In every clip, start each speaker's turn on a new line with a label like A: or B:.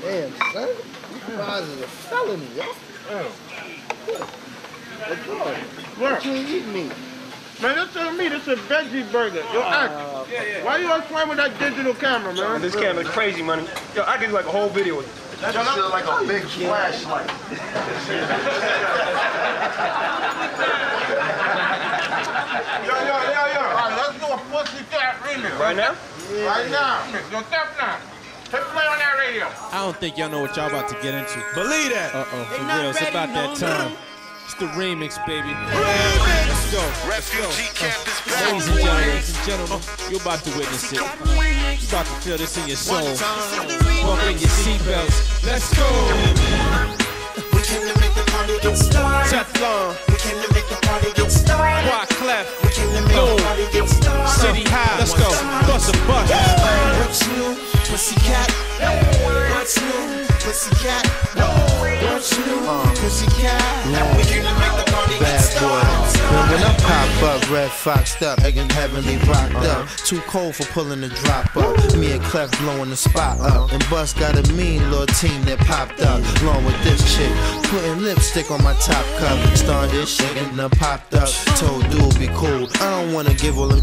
A: Damn, son. You guys is a felony, yo. What's good? What you eat me?
B: Man, this ain't me. This is a veggie burger. Yo, act. Uh, why you always playing with that digital camera, man?
C: This camera's crazy, man. Yo, I can do like a whole video with it.
D: That just feel like a big flashlight.
B: Yo, yo, yo, yo. All right, let's do a pussycat remix.
C: Right now?
B: Right now. Yo, step now. Hit play on that radio.
E: I don't think y'all know what y'all about to get into.
F: Believe that.
E: Uh oh, for real, it's about that time. It's the remix, baby. Let's go.
G: Refugee camp is back.
E: Ladies and gentlemen, ladies and gentlemen, you're about to witness it. You're about to feel this in your soul. Buckle in your seatbelts. Let's go.
G: We came to make the party get started.
E: Teflon,
G: We came to make the party get started.
E: Rock Clef,
G: We came to make the party get started.
E: City High. Let's go. Busta Bus.
G: Pussycat? What's new, pussycat? We came to make the party
A: Bad boy.
G: started.
A: When, I pop up, red foxed up, making heavenly rocked up. Uh-huh. Too cold for pulling the drop up. Me and Clef blowing the spot up. Uh-huh. And Bus got a mean little team that popped up. Along with this chick, putting lipstick on my top cup. Started shaking and popped up. Told dude be cool. I don't wanna give all them.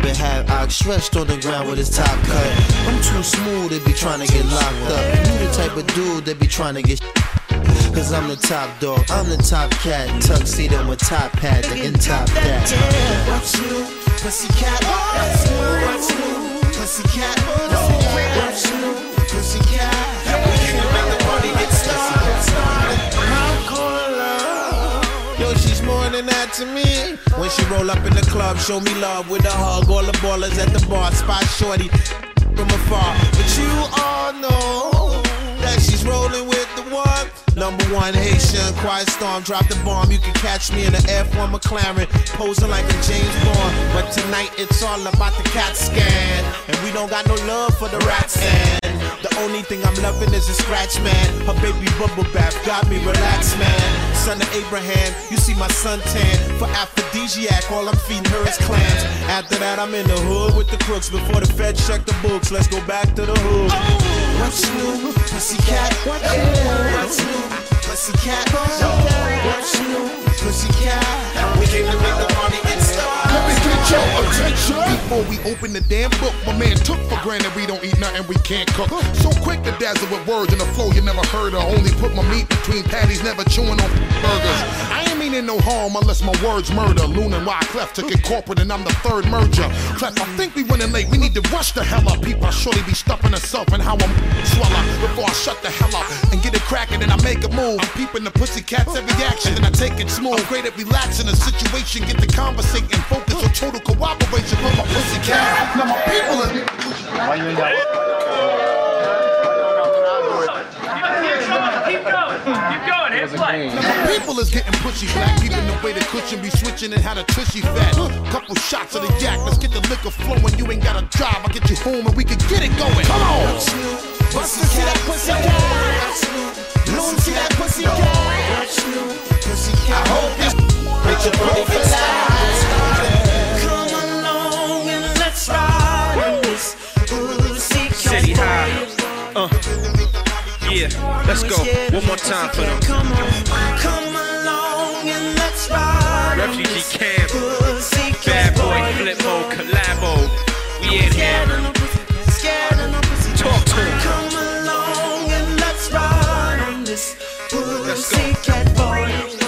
A: But have Ox stretched on the ground with his top cut. I'm too smooth to be trying to get locked up. You the type of dude that be trying to get Cause I'm the top dog, I'm the top cat. Tuxedo with top hat, can top that.
G: What's new, pussycat?
F: Than that to me. When she roll up in the club, show me love with a hug. All the ballers at the bar, spot shorty from afar. But you all know that she's rolling with the one. Number one Haitian, quiet storm, drop the bomb. You can catch me in the F1 McLaren, posing like a James Bond. But tonight it's all about the CAT scan, and we don't got no love for the rats. And only thing I'm loving is a scratch, man. Her baby bubble bath got me relaxed, man. Son of Abraham, you see my suntan. For aphrodisiac, all I'm feeding her is clams. After that, I'm in the hood with the crooks. Before the feds check the books, let's go back to the hood.
G: What's new, pussycat? What's new, pussycat? What's new, pussycat? We came to make
H: your attention. Before we open the damn book, my man took for granted we don't eat nothing we can't cook. So quick to dazzle with words in a flow you never heard of. Only put my meat between patties, never chewing on burgers. I ain't meaning no harm unless my words murder. Loon and Wyclef took it corporate and I'm the third merger. Clef, I think we running late. We need to rush the hell up. People I surely be stuffing herself and how I'm swallow before I shut the hell up and get it cracking and I make a move. I'm peeping the pussycats every action and I take it smooth. Great at relaxing the situation, get the conversating, focus on total cooperation for my pussycat. Now my people are.
I: Keep going. Keep going. Hit.
H: Now my people is getting pushy black, keeping the way the cushion be switching and how the tushy fat. Couple shots of the yak, let's get the liquor flowing. You ain't got a job, I'll get you home and we can get it going. Come on!
G: Let's
C: go. One more time for them.
G: Come along and let's ride.
C: Refugee camp. Bad boy, flip mode, collabo. We in here. Talk to. Come along and let's ride on this pussycat.